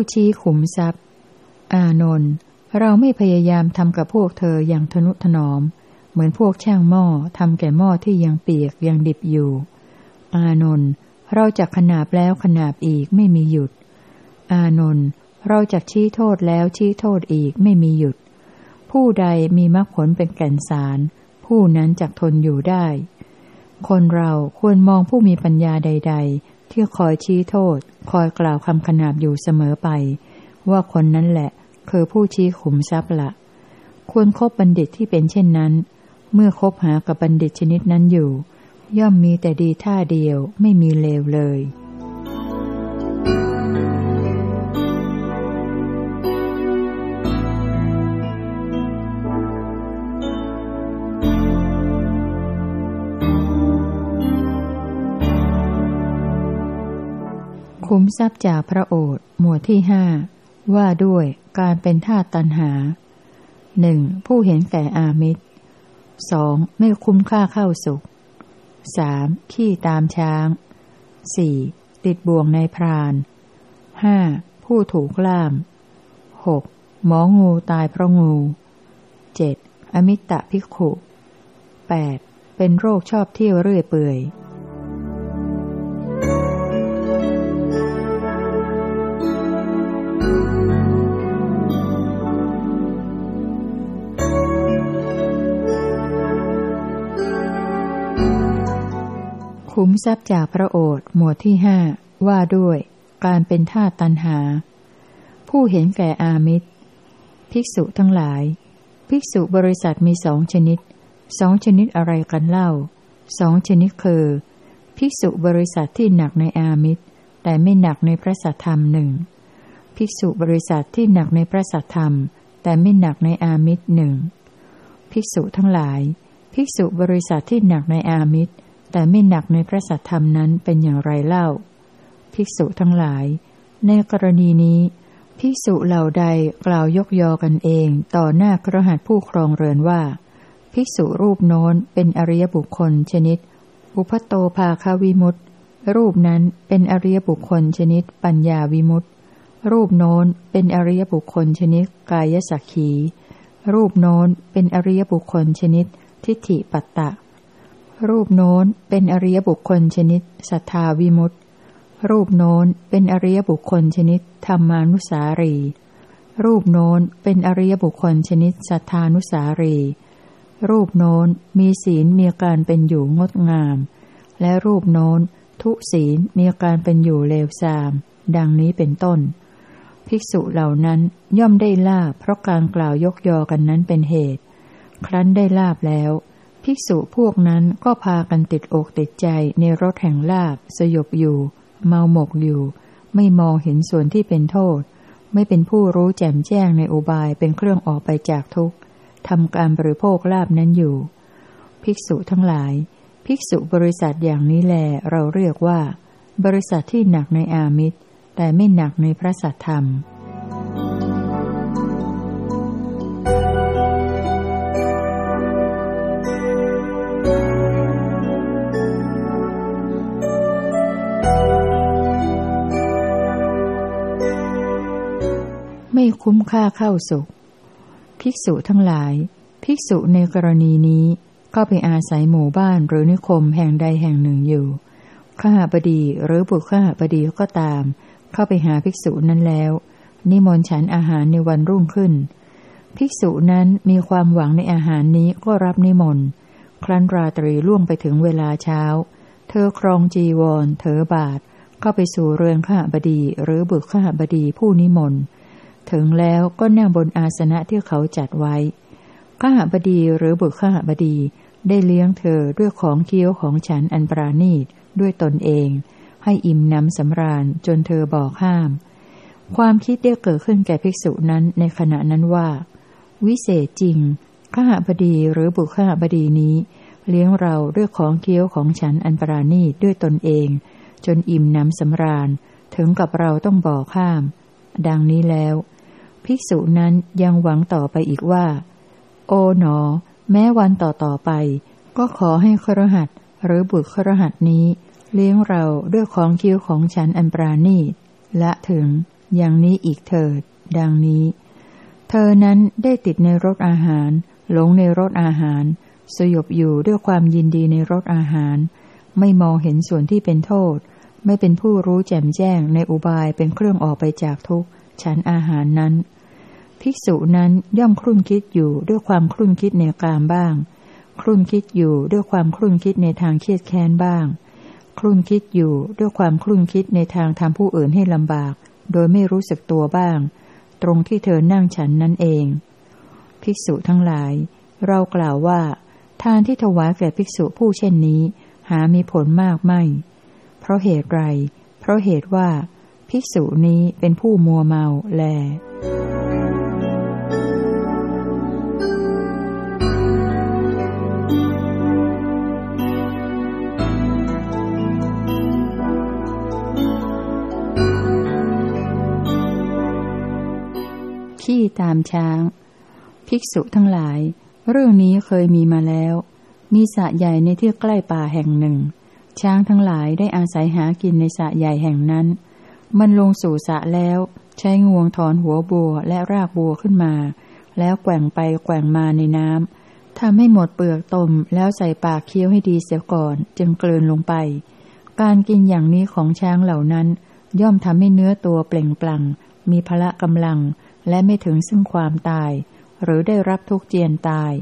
ผู้ชี้ขุมทรัพย์ อานนท์เราไม่พยายามทำกับพวกเธออย่างทนุถนอม เหมือนพวกช่างหม้อทำแก่หม้อที่ยังเปียกยังดิบอยู่ อานนท์เราจะขนาบแล้วขนาบอีกไม่มีหยุด อานนท์เราจะชี้โทษแล้วชี้โทษอีกไม่มีหยุด ผู้ใดมีมรรคผลเป็นแก่นสาร ผู้นั้นจักทนอยู่ได้ คนเราควรมองผู้มีปัญญาใด ๆ ที่คอยชี้โทษ คอยกล่าวคำขนาบอยู่เสมอไป ว่าคนนั้นแหละ คือผู้ชี้ขุมทรัพย์ละ ควรครบบัณฑิตที่เป็นเช่นนั้น เมื่อคบหากับบัณฑิตชนิดนั้นอยู่ ย่อมมีแต่ดีท่าเดียวไม่มีเลวเลย ทรัพย์จากพระโอษฐ์หมวดที่ห้าว่าด้วยการเป็นทาตตันหาหนึ่งผู้เห็นแก่อามิตรสองไม่คุ้มค่าเข้าสุขสามขี้ตามช้างสี่ติดบ่วงในพรานห้าผู้ถูกล่ามหกหมองูตายเพราะงูเจ็ดอมิตะพิกขุแปดเป็นโรคชอบเที่ยวเรื่อยเปื่อย คุ้มทรัพย์จากพระโอษฐ์หมวดที่ห้าว่าด้วย การเป็นท่าตันหา ผู้เห็นแก่อามิตร ภิกษุทั้งหลาย ภิกษุบริษัทมีสองชนิดสองชนิดอะไรกันเล่าสองชนิดคือ ภิกษุบริษัทที่หนักในอามิตร แต่ไม่หนักในพระสัทธรรมหนึ่งภิกษุบริษัทที่หนักในพระสัทธรรม แต่ไม่หนักในอามิตรหนึ่งภิกษุทั้งหลาย ภิกษุบริษัทที่หนักในอามิตร แต่ไม่หนักในพระสัทธรรมนั้นเป็นอย่างไรเล่า ภิกษุทั้งหลาย ในกรณีนี้ ภิกษุเหล่าใดกล่าวยกยอกันเอง ต่อหน้าครหัสผู้ครองเรือนว่า ภิกษุรูปโน้นเป็นอริยบุคคลชนิด อุพโตภาคาวิมุตตรูปนั้นเป็นอริยบุคคลชนิดปัญญาวิมุตตรูปโน้นเป็นอริยบุคคลชนิดกายสักขี รูปโน้นเป็นอริยบุคคลชนิดทิฏฐิปัตตะ รูปโน้นเป็นอริยบุคคลชนิดศรัทธาวิมุตต์รูปโน้นเป็นอริยบุคคลชนิดธรรมานุสารี รูปโน้นเป็นอริยบุคคลชนิดศรัทธานุสารี รูปโน้นมีศีลมีการเป็นอยู่งดงาม และรูปโน้นทุศีลมีการเป็นอยู่เลวทราม ดังนี้เป็นต้น ภิกษุเหล่านั้นย่อมได้ลาบเพราะการกล่าวยกยอกันนั้นเป็นเหตุ ครั้นได้ลาบแล้ว ภิกษุพวกนั้นก็พากันติดอกติดใจในรถแห่งลาบ สยบอยู่ เมาหมกอยู่ ไม่มองเห็นส่วนที่เป็นโทษ ไม่เป็นผู้รู้แจ่มแจ้งในอุบายเป็นเครื่องออกไปจากทุกข์ทำการบริโภคลาบนั้นอยู่ ภิกษุทั้งหลาย ภิกษุบริษัทอย่างนี้แลเราเรียกว่า บริษัทที่หนักในอามิตรแต่ไม่หนักในพระสัทธรรม คุ้มค่าเข้าสุข ภิกษุทั้งหลาย ภิกษุในกรณีนี้ก็ไปอาศัยหมู่บ้านหรือนิคมแห่งใดแห่งหนึ่งอยู่ ข้าบดีหรือบุตรข้าบดีก็ตาม เข้าไปหาภิกษุนั้นแล้ว นิมนต์ฉันอาหารในวันรุ่งขึ้น ภิกษุนั้นมีความหวังในอาหารนี้ก็รับนิมนต์ ครั้นราตรีล่วงไปถึงเวลาเช้า เธอครองจีวรเถอบาท เข้าไปสู่เรือนข้าบดีหรือบุตรข้าบดีผู้นิมนต์ ถึงแล้วก็นั่งบนอาสนะที่เขาจัดไว้ข้าบดีหรือบุตรข้าบดีได้เลี้ยงเธอด้วยของเคี้ยวของฉันอันปราณีตด้วยตนเอง ให้อิ่มน้ำสำราญจนเธอบอกห้าม ความคิดได้เกิดขึ้นแก่ภิกษุนั้นในขณะนั้นว่า วิเศษจริงข้าบดีหรือบุตรข้าบดีนี้ เลี้ยงเราด้วยของเคี้ยวของฉันอันปราณีตด้วยตนเอง จนอิ่มน้ำสำราญถึงกับเราต้องบอกห้าม ดังนี้แล้ว ภิกษุนั้นยังหวังต่อไปอีกว่า โอ๋หนอ แม้วันต่อต่อไป ก็ขอให้ครหัสหรือบุตรครหัสนี้ เลี้ยงเราด้วยของคิ้วของฉันอันปราณีตละถึง อย่างนี้อีกเถิด ดังนี้ เธอนั้นได้ติดในรสอาหาร หลงในรสอาหาร สยบอยู่ด้วยความยินดีในรสอาหาร ไม่มองเห็นส่วนที่เป็นโทษ ไม่เป็นผู้รู้แจ่มแจ้งในอุบายเป็นเครื่องออกไปจากทุกข์ฉันอาหารนั้น ภิกษุนั้นย่อมครุ่นคิดอยู่ด้วยความครุ่นคิดในกามบ้าง ครุ่นคิดอยู่ด้วยความครุ่นคิดในทางเครียดแค้นบ้าง ครุ่นคิดอยู่ด้วยความครุ่นคิดในทางทำผู้อื่นให้ลำบาก โดยไม่รู้สึกตัวบ้าง ตรงที่เธอนั่งฉันนั่นเอง ภิกษุทั้งหลาย เรากล่าวว่า ทานที่ถวายแก่ภิกษุผู้เช่นนี้ หามีผลมากไม่ เพราะเหตุไร เพราะเหตุว่า ภิกษุนี้เป็นผู้มัวเมาแล ขี้ตามช้าง ภิกษุทั้งหลาย เรื่องนี้เคยมีมาแล้ว มีสระใหญ่ในที่ใกล้ป่าแห่งหนึ่ง ช้างทั้งหลายได้อาศัยหากินในสระใหญ่แห่งนั้น มันลงสู่สะแล้ว ใช้งวงถอนหัวบัวและรากบัวขึ้นมา แล้วแกว่งไปแกว่งมาในน้ำทำให้หมดเปลือกตมแล้วใส่ปากเคี้ยวให้ดีเสียก่อน จึงกลืนลงไป การกินอย่างนี้ของช้างเหล่านั้น ย่อมทำให้เนื้อตัวเปล่งปลั่งมีพละกำลัง และไม่ถึงซึ่งความตาย หรือได้รับทุกเจียนตาย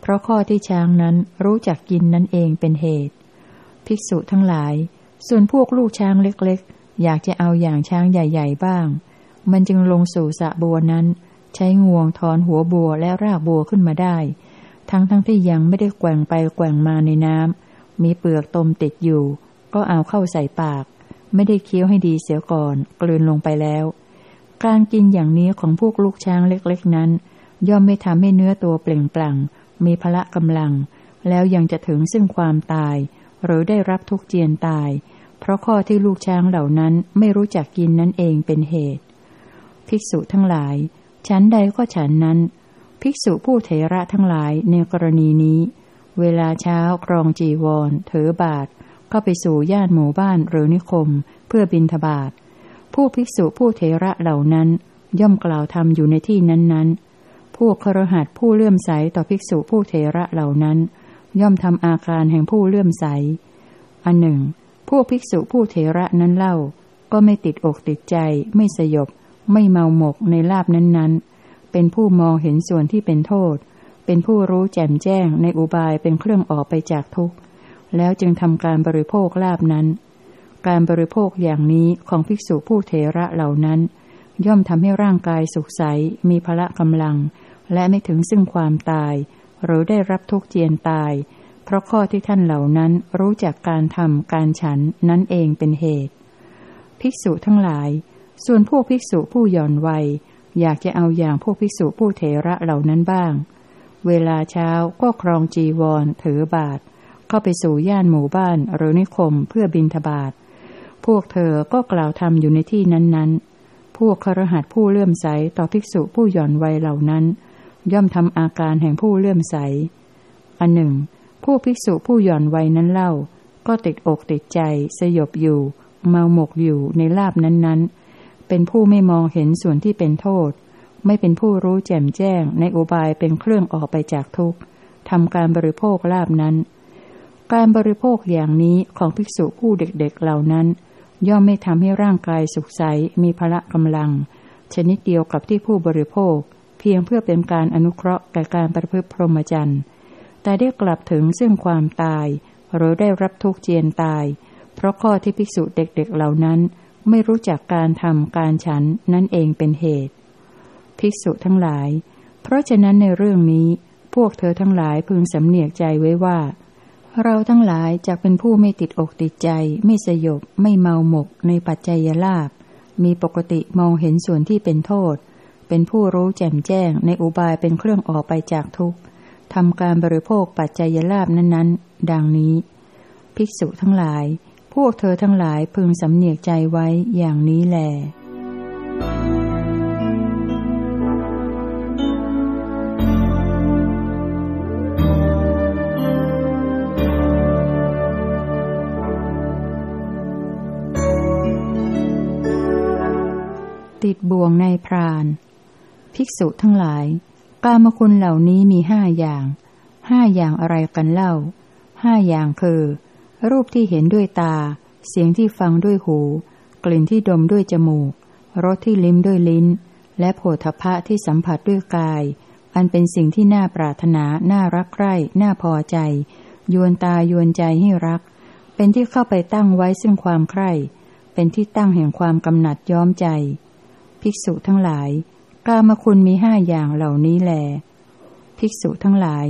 เพราะข้อที่ช้างนั้นรู้จักกินนั่นเองเป็นเหตุ ภิกษุทั้งหลาย ส่วนพวกลูกช้างเล็กๆ อยากจะเอาอย่างช้างใหญ่ ๆ บ้าง มันจึงลงสู่สะบัวนั้น ใช้งวงถอนหัวบัวและรากบัวขึ้นมาได้ ทั้งทั้งที่ยังไม่ได้แกว่งไปแกว่งมาในน้ำมีเปลือกตมติดอยู่ ก็เอาเข้าใส่ปาก ไม่ได้เคี้ยวให้ดีเสียก่อน กลืนลงไปแล้ว การกินอย่างนี้ของพวกลูกช้างเล็กๆนั้น ย่อมไม่ทำให้เนื้อตัวเปล่งปลั่ง มีพละกำลัง แล้วยังจะถึงซึ่งความตาย หรือได้รับทุกเจียนตาย เพราะข้อที่ลูกช้างเหล่านั้นไม่รู้จักกินนั่นเองเป็นเหตุ ภิกษุทั้งหลาย ฉันใดก็ฉันนั้น ภิกษุผู้เถระทั้งหลายในกรณีนี้ เวลาเช้าครองจีวรถือบาทเข้าไปสู่ย่านหมู่บ้านหรือนิคม เพื่อบินทบาท ผู้ภิกษุผู้เถระเหล่านั้น ย่อมกล่าวทำอยู่ในที่นั้นๆ ผู้ครหัสผู้เลื่อมใสต่อภิกษุผู้เถระเหล่านั้น ย่อมทำอาการแห่งผู้เลื่อมใส อันหนึ่งพวกภิกษุผู้เทระนั้นเล่า ก็ไม่ติดอกติดใจ ไม่สยบ ไม่เมาหมกในลาบนั้นๆ เป็นผู้มองเห็นส่วนที่เป็นโทษ เป็นผู้รู้แจ่มแจ้งในอุบายเป็นเครื่องออกไปจากทุกข์ แล้วจึงทำการบริโภคลาบนั้น การบริโภคอย่างนี้ของภิกษุผู้เทระเหล่านั้น ย่อมทำให้ร่างกายสุขใส มีพละกำลัง และไม่ถึงซึ่งความตาย หรือได้รับทุกข์เจียนตาย เพราะข้อที่ท่านเหล่านั้นรู้จักการทำการฉันนั่นเองเป็นเหตุ ภิกษุทั้งหลาย ส่วนพวกภิกษุผู้หย่อนวัย อยากจะเอาอย่างพวกภิกษุผู้เถระเหล่านั้นบ้าง เวลาเช้าก็ครองจีวรถือบาทเข้าไปสู่ย่านหมู่บ้านหรือนิคมเพื่อบินทบาท พวกเธอก็กล่าวทำอยู่ในที่นั้นๆ พวกครหัสผู้เลื่อมใสต่อภิกษุผู้หย่อนวัยเหล่านั้น ย่อมทำอาการแห่งผู้เลื่อมใส อันหนึ่ง ผู้ภิกษุผู้หย่อนวัยนั้นเล่า ก็ติดอกติดใจ สยบอยู่ เมาหมกอยู่ในลาบนั้นๆ เป็นผู้ไม่มองเห็นส่วนที่เป็นโทษ ไม่เป็นผู้รู้แจ่มแจ้งในอุบายเป็นเครื่องออกไปจากทุกข์ทำการบริโภคลาบนั้น การบริโภคอย่างนี้ของภิกษุผู้เด็กๆเหล่านั้น ย่อมไม่ทำให้ร่างกายสุขใสมีพละกำลัง ชนิดเดียวกับที่ผู้บริโภค เพียงเพื่อเป็นการอนุเคราะห์แก่การประพฤติพรหมจรรย์แต่ได้กลับถึงซึ่งความตาย หรือได้รับทุกข์เจียนตาย เพราะข้อที่ภิกษุเด็กๆเหล่านั้น ไม่รู้จักการทำการฉันนั่นเองเป็นเหตุ ภิกษุทั้งหลาย เพราะฉะนั้นในเรื่องนี้พวกเธอทั้งหลายพึงสำเนียกใจไว้ว่า เราทั้งหลายจะเป็นผู้ไม่ติดอกติดใจ ไม่สยบ ไม่เมาหมกในปัจจัยลาบ มีปกติมองเห็นส่วนที่เป็นโทษ เป็นผู้รู้แจ่มแจ้งในอุบายเป็นเครื่องออกไปจากทุกข์ทำการบริโภคปัจจัยลาบนั้นๆ ดังนี้ ภิกษุทั้งหลาย พวกเธอทั้งหลายพึงสำเนียกใจไว้อย่างนี้แหละ บ่วงในพราน ภิกษุทั้งหลาย กามคุณเหล่านี้มีห้าอย่าง ห้าอย่างอะไรกันเล่า ห้าอย่างคือ รูปที่เห็นด้วยตา เสียงที่ฟังด้วยหู กลิ่นที่ดมด้วยจมูก รสที่ลิ้มด้วยลิ้น และโผฏฐะที่สัมผัสด้วยกาย อันเป็นสิ่งที่น่าปรารถนา น่ารักใคร่ น่าพอใจ ยวนตายวนใจให้รัก เป็นที่เข้าไปตั้งไว้ซึ่งความใคร่เป็นที่ตั้งแห่งความกำหนัดย้อมใจ ภิกษุทั้งหลาย กามคุณมีห้าอย่างเหล่านี้แล ภิกษุทั้งหลาย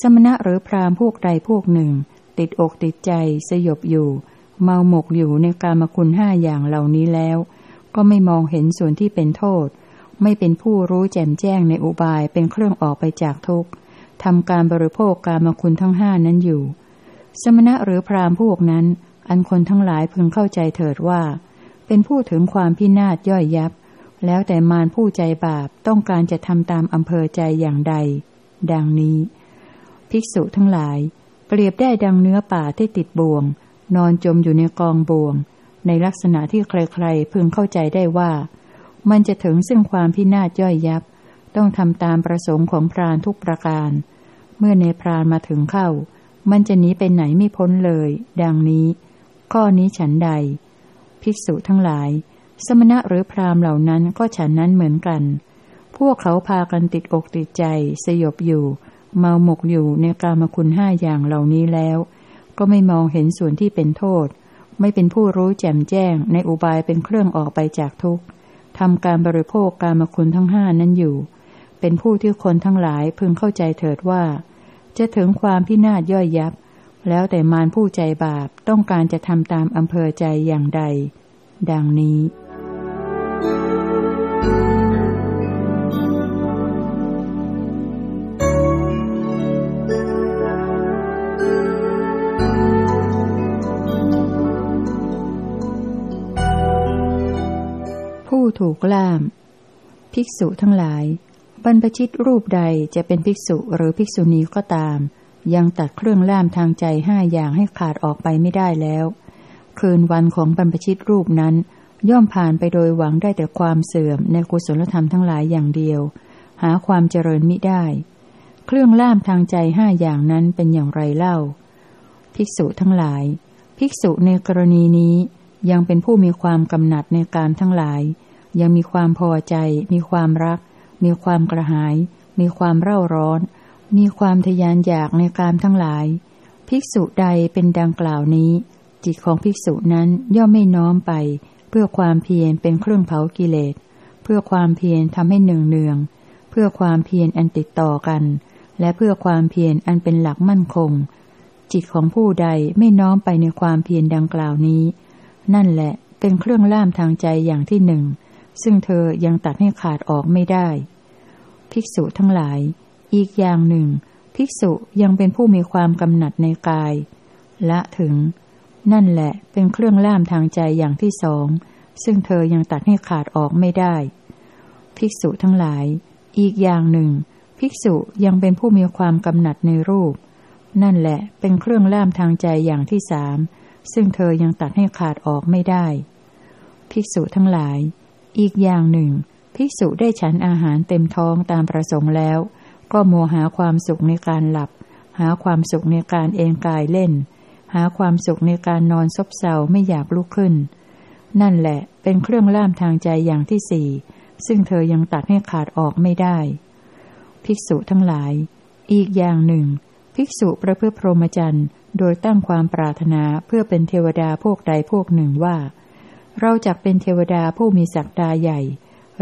สมณะหรือพราหมณ์พวกใดพวกหนึ่ง ติดอกติดใจ สยบอยู่ เมาหมกอยู่ในกามคุณห้าอย่างเหล่านี้แล้ว ก็ไม่มองเห็นส่วนที่เป็นโทษ ไม่เป็นผู้รู้แจ่มแจ้งในอุบายเป็นเครื่องออกไปจากทุกข์ทำการบริโภคกามคุณทั้งห้านั้นอยู่ สมณะหรือพราหมณ์พวกนั้น อันคนทั้งหลายพึงเข้าใจเถิดว่า เป็นผู้ถึงความพินาศย่อยยับ แล้วแต่มารผู้ใจบาปต้องการจะทำตามอำเภอใจอย่างใด ดังนี้ ภิกษุทั้งหลาย เปรียบได้ดังเนื้อป่าที่ติดบ่วง นอนจมอยู่ในกองบ่วง ในลักษณะที่ใครๆพึงเข้าใจได้ว่า มันจะถึงซึ่งความพินาศย่อยยับ ต้องทำตามประสงค์ของพรานทุกประการ เมื่อในพรานมาถึงเข้า มันจะหนีไปไหนไม่พ้นเลย ดังนี้ ข้อนี้ฉันใด ภิกษุทั้งหลาย สมณะหรือพรามเหล่านั้นก็ฉันนั้นเหมือนกัน พวกเขาพากันติดอกติดใจ สยบอยู่ เมาหมกอยู่ในกามคุณห้าอย่างเหล่านี้แล้ว ก็ไม่มองเห็นส่วนที่เป็นโทษ ไม่เป็นผู้รู้แจ่มแจ้งในอุบายเป็นเครื่องออกไปจากทุกข์ทำการบริโภคกามคุณทั้งห้านั้นอยู่ เป็นผู้ที่คนทั้งหลายพึงเข้าใจเถิดว่า จะถึงความพินาศย่อยยับ แล้วแต่มารผู้ใจบาปต้องการจะทำตามอำเภอใจอย่างใด ดังนี้ ถูกล่าม ภิกษุทั้งหลาย บรรพชิตรูปใดจะเป็นภิกษุหรือภิกษุณีก็ตาม ยังตัดเครื่องล่ามทางใจห้าอย่างให้ขาดออกไปไม่ได้แล้ว คืนวันของบรรพชิตรูปนั้น ย่อมผ่านไปโดยหวังได้แต่ความเสื่อมในกุศลธรรมทั้งหลายอย่างเดียว หาความเจริญมิได้ เครื่องล่ามทางใจห้าอย่างนั้นเป็นอย่างไรเล่า ภิกษุทั้งหลาย ภิกษุในกรณีนี้ยังเป็นผู้มีความกำหนัดในการทั้งหลาย ยังมีความพอใจ มีความรัก มีความกระหาย มีความเร่าร้อน มีความทยานอยากในการทั้งหลาย ภิกษุใดเป็นดังกล่าวนี้ จิตของภิกษุนั้นย่อมไม่น้อมไป เพื่อความเพียรเป็นเครื่องเผากิเลส เพื่อความเพียรทำให้เนืองเนือง เพื่อความเพียรอันติดต่อกัน และเพื่อความเพียรอันเป็นหลักมั่นคง จิตของผู้ใดไม่น้อมไปในความเพียรดังกล่าวนี้ นั่นแหละเป็นเครื่องล่ามทางใจอย่างที่หนึ่ง ซึ่งเธอยังตัดให้ขาดออกไม่ได้ ภิกษุทั้งหลาย อีกอย่างหนึ่ง ภิกษุยังเป็นผู้มีความกำหนัดในกาย ละถึง นั่นแหละเป็นเครื่องล่ามทางใจอย่างที่สอง ซึ่งเธอยังตัดให้ขาดออกไม่ได้ ภิกษุทั้งหลาย อีกอย่างหนึ่ง ภิกษุยังเป็นผู้มีความกำหนัดในรูป นั่นแหละเป็นเครื่องล่ามทางใจอย่างที่สามซึ่งเธอยังตัดให้ขาดออกไม่ได้ ภิกษุทั้งหลาย อีกอย่างหนึ่ง ภิกษุได้ฉันอาหารเต็มท้องตามประสงค์แล้ว ก็มัวหาความสุขในการหลับ หาความสุขในการเอนกายเล่น หาความสุขในการนอนซบเซาไม่อยากลุกขึ้น นั่นแหละเป็นเครื่องล่ามทางใจอย่างที่สี่ซึ่งเธอยังตัดให้ขาดออกไม่ได้ ภิกษุทั้งหลาย อีกอย่างหนึ่ง ภิกษุประพฤติพรหมจรรย์ โดยตั้งความปรารถนาเพื่อเป็นเทวดาพวกใดพวกหนึ่งว่า เราจะเป็นเทวดาผู้มีศักดาใหญ่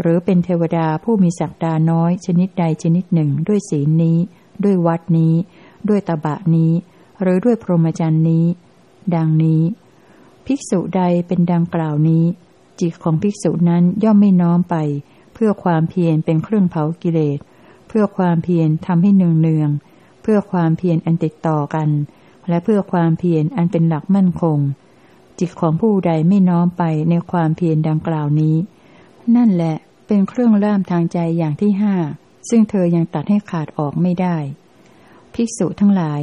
หรือเป็นเทวดาผู้มีศักดาน้อยชนิดใดชนิดหนึ่ง ด้วยศีลนี้ ด้วยวัดนี้ ด้วยตบะนี้ หรือด้วยพรหมจรรย์นี้ ดังนี้ ภิกษุใดเป็นดังกล่าวนี้ จิตของภิกษุนั้นย่อมไม่น้อมไป เพื่อความเพียรเป็นเครื่องเผากิเลสเพื่อความเพียรทำให้เนืองเนืองเพื่อความเพียรอันติดต่อกัน และเพื่อความเพียรอันเป็นหลักมั่นคง จิตของผู้ใดไม่น้อมไปในความเพียรดังกล่าวนี้ นั่นแหละเป็นเครื่องล่ามทางใจอย่างที่ห้าซึ่งเธอยังตัดให้ขาดออกไม่ได้ ภิกษุทั้งหลาย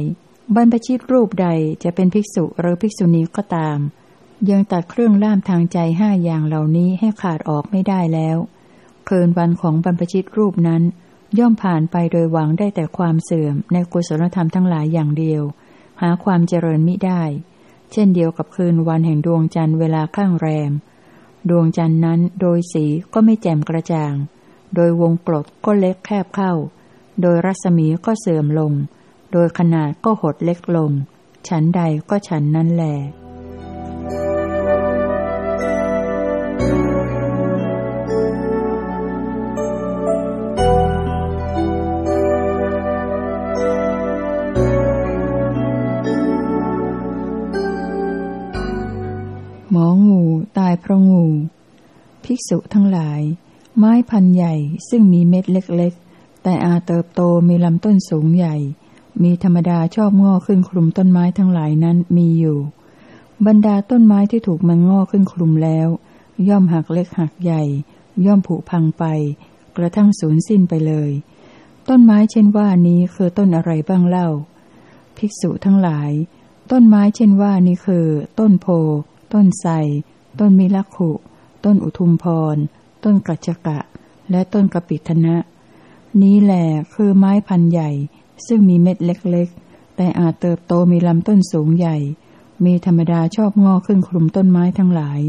บรรพชิตรูปใดจะเป็นภิกษุหรือภิกษุณีก็ตาม ยังตัดเครื่องล่ามทางใจห้าอย่างเหล่านี้ให้ขาดออกไม่ได้แล้ว คืนวันของบรรพชิตรูปนั้น ย่อมผ่านไปโดยหวังได้แต่ความเสื่อมในกุศลธรรมทั้งหลายอย่างเดียว หาความเจริญมิได้ เช่นเดียวกับคืนวันแห่งดวงจันทร์เวลาข้างแรม ดวงจันทร์นั้นโดยสีก็ไม่แจ่มกระจ่าง โดยวงกลดก็เล็กแคบเข้า โดยรัศมีก็เสื่อมลง โดยขนาดก็หดเล็กลง ฉันใดก็ฉันนั้นแหละ ภิกษุทั้งหลาย ไม้พันใหญ่ซึ่งมีเม็ดเล็กๆ แต่อาเติบโตมีลำต้นสูงใหญ่ มีธรรมดาชอบงอกขึ้นคลุมต้นไม้ทั้งหลายนั้นมีอยู่ บรรดาต้นไม้ที่ถูกมันงอกขึ้นคลุมแล้ว ย่อมหักเล็กหักใหญ่ ย่อมผุพังไป กระทั่งสูญสิ้นไปเลย ต้นไม้เช่นว่านี้คือต้นอะไรบ้างเล่า ภิกษุทั้งหลาย ต้นไม้เช่นว่านี้คือ ต้นโพ ต้นไทรต้นมิลักขุ ต้นอุทุมพร ต้นกัจจกะ และต้นกปิธนะ นี้แหละคือไม้พันธุ์ใหญ่ ซึ่งมีเม็ดเล็กๆ แต่อาจเติบโตมีลำต้นสูงใหญ่ มีธรรมดาชอบงอกขึ้นคลุมต้นไม้ทั้งหลาย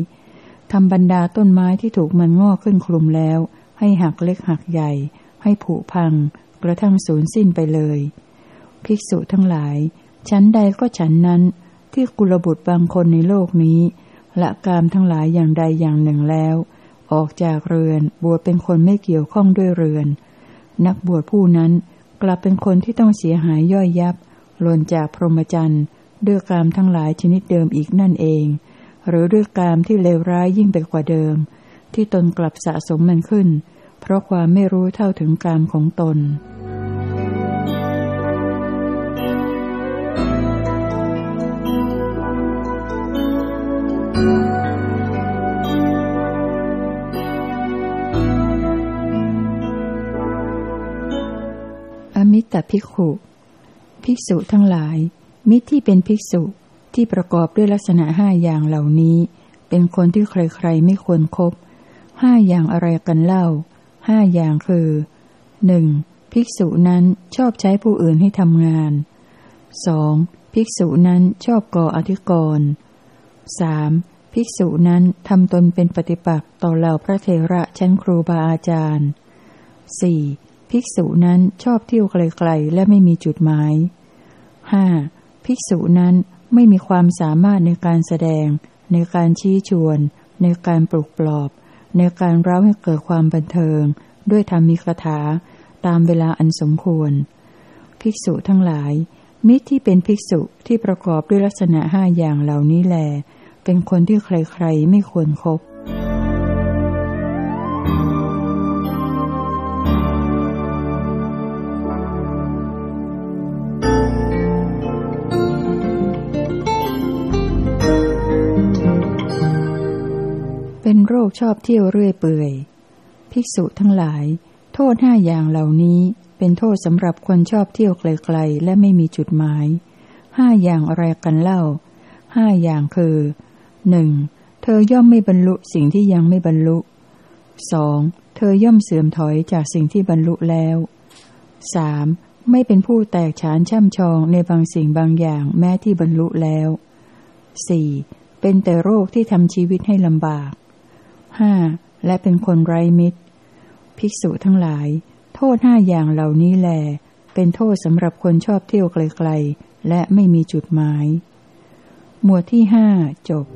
ทำบรรดาต้นไม้ที่ถูกมันงอกขึ้นคลุมแล้ว ให้หักเล็กหักใหญ่ ให้ผุพัง กระทั่งสูญสิ้นไปเลย ภิกษุทั้งหลาย ชั้นใดก็ฉันนั้นที่กุลบุตรบางคนในโลกนี้ ละกามทั้งหลายอย่างใดอย่างหนึ่งแล้ว ออกจากเรือนบวชเป็นคนไม่เกี่ยวข้องด้วยเรือน นักบวชผู้นั้นกลับเป็นคนที่ต้องเสียหายย่อยยับหล่นจากพรหมจรรย์ด้วยกามทั้งหลายชนิดเดิมอีกนั่นเอง หรือด้วยกามที่เลวร้ายยิ่งไปกว่าเดิม ที่ตนกลับสะสมมันขึ้น เพราะความไม่รู้เท่าถึงกามของตน มิตรภิกขุ ภิกษุทั้งหลาย มิตรที่เป็นภิกษุที่ประกอบด้วยลักษณะห้าอย่างเหล่านี้ เป็นคนที่ใครๆไม่ควรครบห้าอย่างอะไรกันเล่าห้าอย่างคือหนึ่งภิกษุนั้นชอบใช้ผู้อื่นให้ทำงานสองภิกษุนั้นชอบก่ออธิกรณ์สามภิกษุนั้นทำตนเป็นปฏิปักษ์ต่อเหล่าพระเทระชั้นครูบาอาจารย์สี่ ภิกษุนั้นชอบเที่ยวไกลๆและไม่มีจุดหมายห้าภิกษุนั้นไม่มีความสามารถในการแสดง ในการชี้ชวน ในการปลุกปลอบ ในการเร้าให้เกิดความบันเทิง ด้วยธรรมีคถาตามเวลาอันสมควร ภิกษุทั้งหลาย มิตรที่เป็นภิกษุที่ประกอบด้วยลักษณะห้าอย่างเหล่านี้แล เป็นคนที่ใครๆไม่ควรครบ คชอบเที่ยวเรื่อยเปื่อย ภิกษุทั้งหลาย โทษห้าอย่างเหล่านี้เป็นโทษสำหรับคนชอบเที่ยวไกลๆและไม่มีจุดหมาย ห้าอย่างอะไรกันเล่า ห้าอย่างคือหนึ่งเธอย่อมไม่บรรลุสิ่งที่ยังไม่บรรลุสองเธอย่อมเสื่อมถอยจากสิ่งที่บรรลุแล้วสามไม่เป็นผู้แตกฉานช่ำชองในบางสิ่งบางอย่างแม้ที่บรรลุแล้วสี่เป็นแต่โรคที่ทำชีวิตให้ลำบาก ห้าและเป็นคนไร้มิตร ภิกษุทั้งหลาย โทษห้าอย่างเหล่านี้แล เป็นโทษสำหรับคนชอบเที่ยวไกลๆ และไม่มีจุดหมาย หมวดที่ห้าจบ